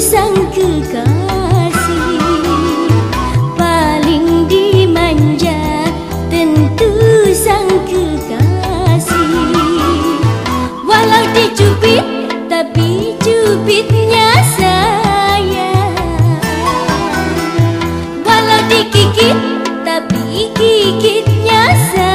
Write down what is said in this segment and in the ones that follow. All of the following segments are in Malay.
sang kekasih paling dimanja tentu sang kekasih walau dicubit tapi cubitnya saya walau dikikit tapi kikitnya saya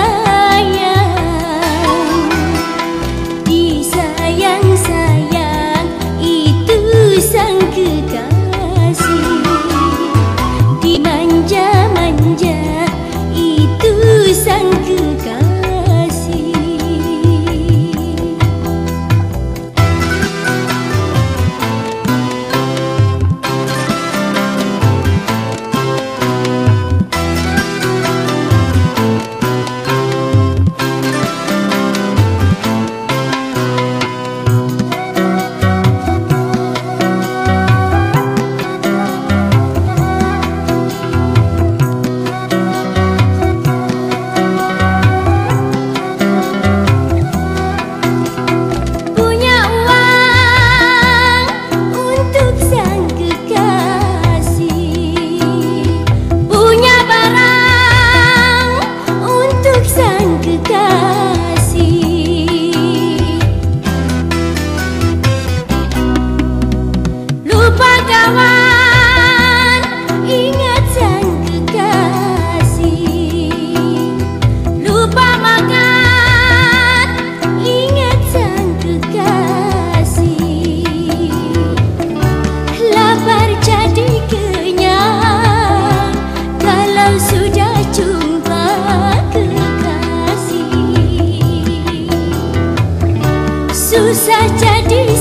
sah jadi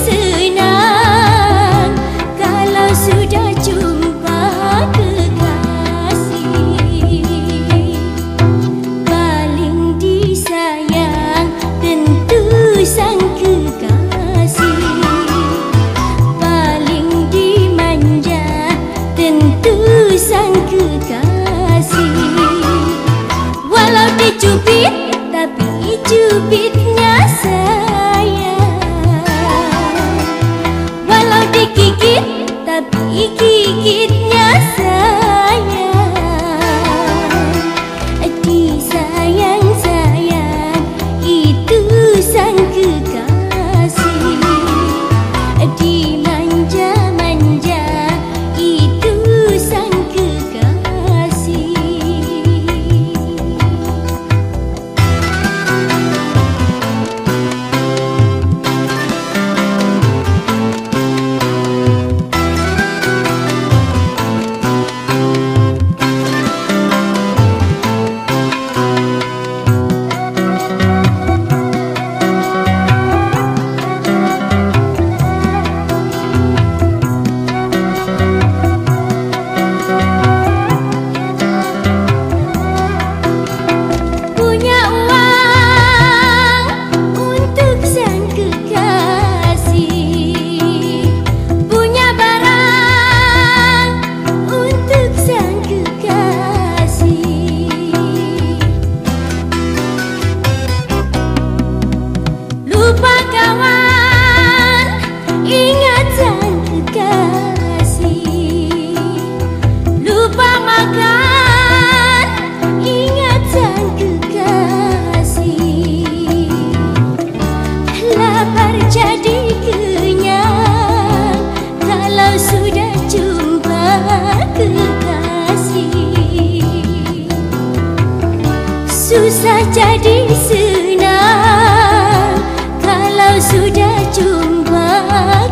Susah jadi senang. Kalau sudah jumpa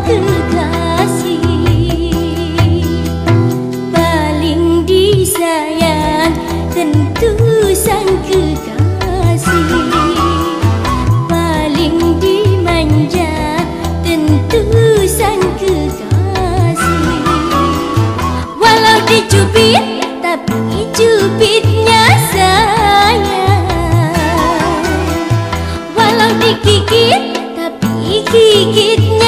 kekasih Paling disayang Tentu sang kekasih. Paling dimanja Tentu sang kekasih. Walau dicubit Tapi cubit gigit tapi gigitnya